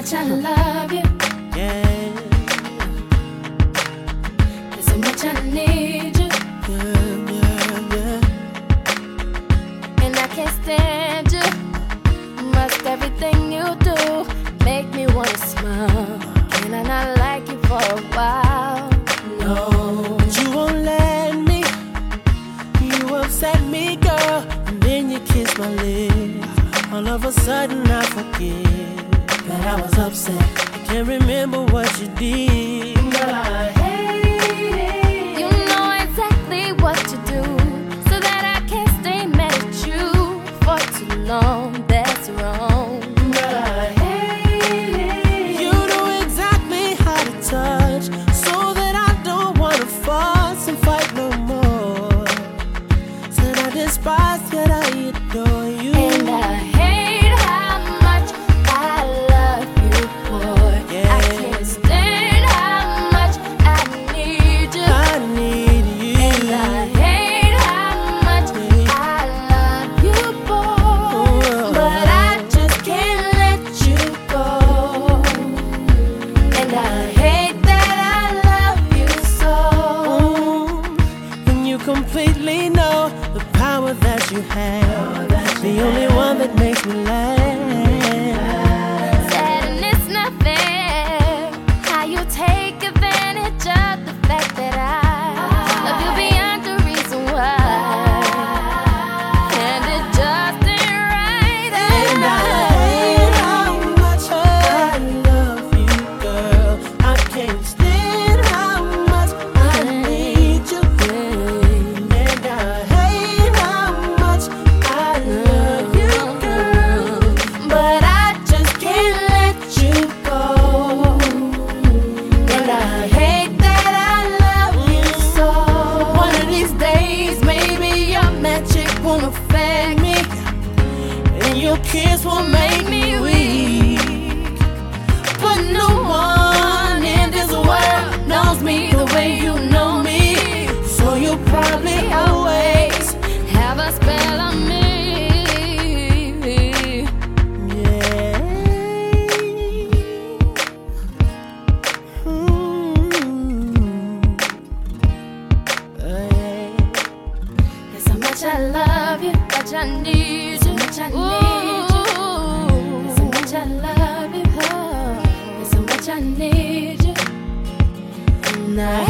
much I love you. Yeah, There's so much I need you. yeah, yeah, yeah. And I can't stand you. Must everything you do make me wanna smile. Can I not like you for a while? No. But you won't let me. You upset me, girl. And then you kiss my lips. All of a sudden, I forget that I was upset. I can't remember what you did. But I hate it. You know exactly what to do so that I can't stay mad at you for too long. That's wrong. But I hate it. You know exactly how to touch so that I don't wanna fuss and fight no more. Said I despise, yet I adore you. And I completely know the power that you have. The only one that makes me laugh. Your kiss will make me weak. I love you, much I need you, much I need you. So much I love you, there's so much I need you. And I